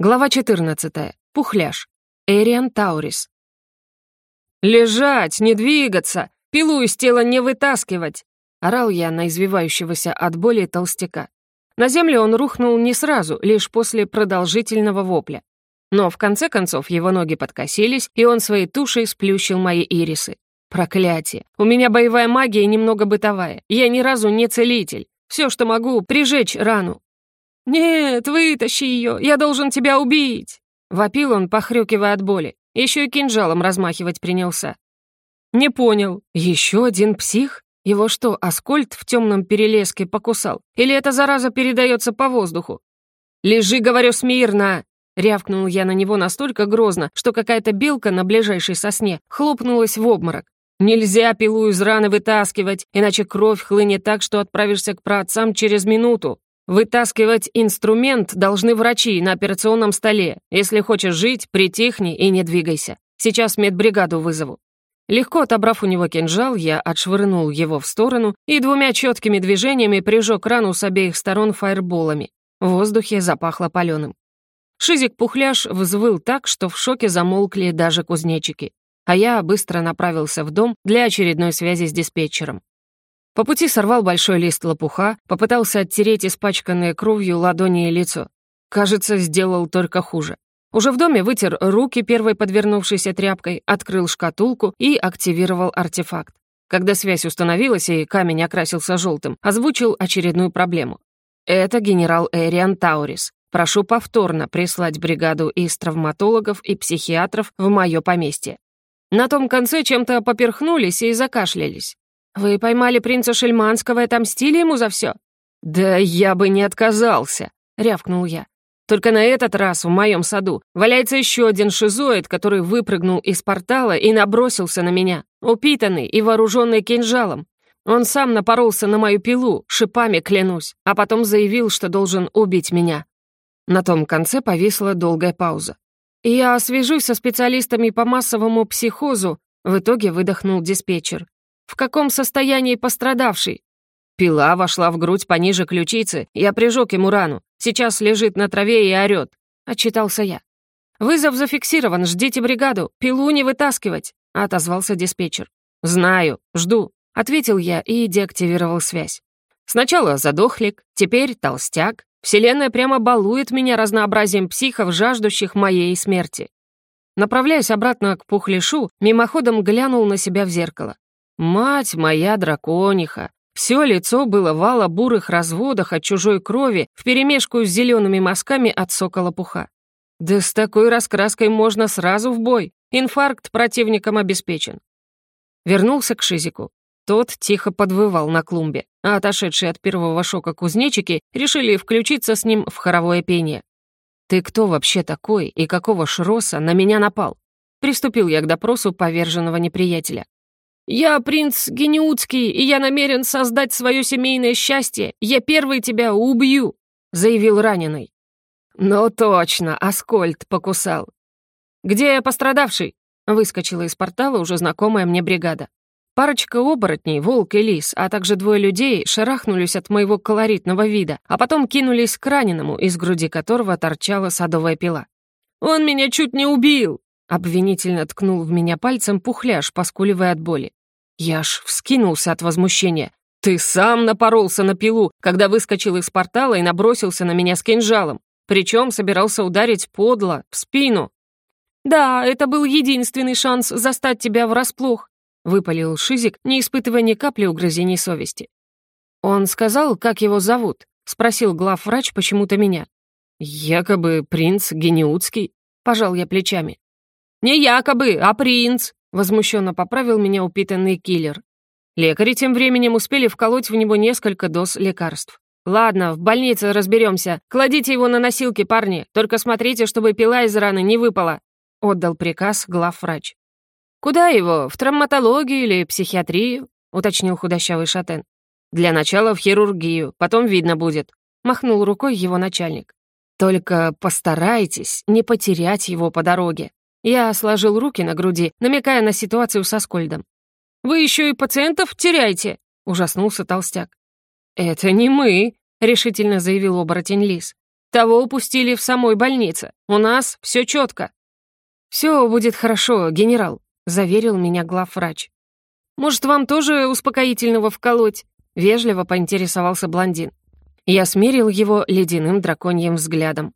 Глава 14. Пухляж. Эриан Таурис. «Лежать, не двигаться! Пилу из тела не вытаскивать!» — орал я на извивающегося от боли толстяка. На землю он рухнул не сразу, лишь после продолжительного вопля. Но в конце концов его ноги подкосились, и он своей тушей сплющил мои ирисы. Проклятие! У меня боевая магия немного бытовая. Я ни разу не целитель. Все, что могу, прижечь рану, «Нет, вытащи ее, я должен тебя убить!» Вопил он, похрюкивая от боли. Еще и кинжалом размахивать принялся. «Не понял, еще один псих? Его что, Аскольд в темном перелеске покусал? Или эта зараза передается по воздуху?» «Лежи, говорю, смирно!» Рявкнул я на него настолько грозно, что какая-то белка на ближайшей сосне хлопнулась в обморок. «Нельзя пилу из раны вытаскивать, иначе кровь хлынет так, что отправишься к праотцам через минуту. Вытаскивать инструмент должны врачи на операционном столе. Если хочешь жить, притихни и не двигайся. Сейчас медбригаду вызову». Легко отобрав у него кинжал, я отшвырнул его в сторону и двумя четкими движениями прижег рану с обеих сторон фаерболами. В воздухе запахло паленым. Шизик-пухляш взвыл так, что в шоке замолкли даже кузнечики. А я быстро направился в дом для очередной связи с диспетчером. По пути сорвал большой лист лопуха, попытался оттереть испачканное кровью ладони и лицо. Кажется, сделал только хуже. Уже в доме вытер руки первой подвернувшейся тряпкой, открыл шкатулку и активировал артефакт. Когда связь установилась и камень окрасился желтым, озвучил очередную проблему. «Это генерал Эриан Таурис. Прошу повторно прислать бригаду из травматологов и психиатров в мое поместье». На том конце чем-то поперхнулись и закашлялись. «Вы поймали принца Шельманского и отомстили ему за все?» «Да я бы не отказался», — рявкнул я. «Только на этот раз в моем саду валяется еще один шизоид, который выпрыгнул из портала и набросился на меня, упитанный и вооруженный кинжалом. Он сам напоролся на мою пилу, шипами клянусь, а потом заявил, что должен убить меня». На том конце повисла долгая пауза. «Я свяжусь со специалистами по массовому психозу», — в итоге выдохнул диспетчер. В каком состоянии пострадавший? Пила вошла в грудь пониже ключицы, я прижег ему рану. Сейчас лежит на траве и орёт. Отчитался я. «Вызов зафиксирован, ждите бригаду, пилу не вытаскивать», — отозвался диспетчер. «Знаю, жду», — ответил я и деактивировал связь. Сначала задохлик, теперь толстяк. Вселенная прямо балует меня разнообразием психов, жаждущих моей смерти. Направляясь обратно к пухлишу, мимоходом глянул на себя в зеркало. Мать моя дракониха! Все лицо было в ало-бурых разводах от чужой крови вперемешку с зелеными мазками от сокола пуха. Да с такой раскраской можно сразу в бой. Инфаркт противникам обеспечен. Вернулся к Шизику. Тот тихо подвывал на клумбе, а отошедшие от первого шока кузнечики решили включиться с ним в хоровое пение. «Ты кто вообще такой и какого шроса на меня напал?» Приступил я к допросу поверженного неприятеля. «Я принц Гениутский, и я намерен создать свое семейное счастье. Я первый тебя убью», — заявил раненый. «Ну точно, Аскольд покусал». «Где пострадавший?» — выскочила из портала уже знакомая мне бригада. Парочка оборотней, волк и лис, а также двое людей шарахнулись от моего колоритного вида, а потом кинулись к раненому, из груди которого торчала садовая пила. «Он меня чуть не убил!» — обвинительно ткнул в меня пальцем пухляш, поскуливая от боли. Я аж вскинулся от возмущения. «Ты сам напоролся на пилу, когда выскочил из портала и набросился на меня с кинжалом. Причем собирался ударить подло, в спину». «Да, это был единственный шанс застать тебя врасплох», — выпалил Шизик, не испытывая ни капли угрызений совести. «Он сказал, как его зовут?» — спросил главврач почему-то меня. «Якобы принц Гениутский», — пожал я плечами. «Не якобы, а принц», Возмущенно поправил меня упитанный киллер. Лекари тем временем успели вколоть в него несколько доз лекарств. «Ладно, в больнице разберемся. Кладите его на носилки, парни. Только смотрите, чтобы пила из раны не выпала», — отдал приказ главврач. «Куда его? В травматологию или психиатрию?» — уточнил худощавый шатен. «Для начала в хирургию, потом видно будет», — махнул рукой его начальник. «Только постарайтесь не потерять его по дороге», я сложил руки на груди, намекая на ситуацию со Скольдом. «Вы еще и пациентов теряете!» — ужаснулся толстяк. «Это не мы», — решительно заявил оборотень Лис. Того упустили в самой больнице. У нас все четко. «Все будет хорошо, генерал», — заверил меня главврач. «Может, вам тоже успокоительного вколоть?» — вежливо поинтересовался блондин. Я смерил его ледяным драконьим взглядом.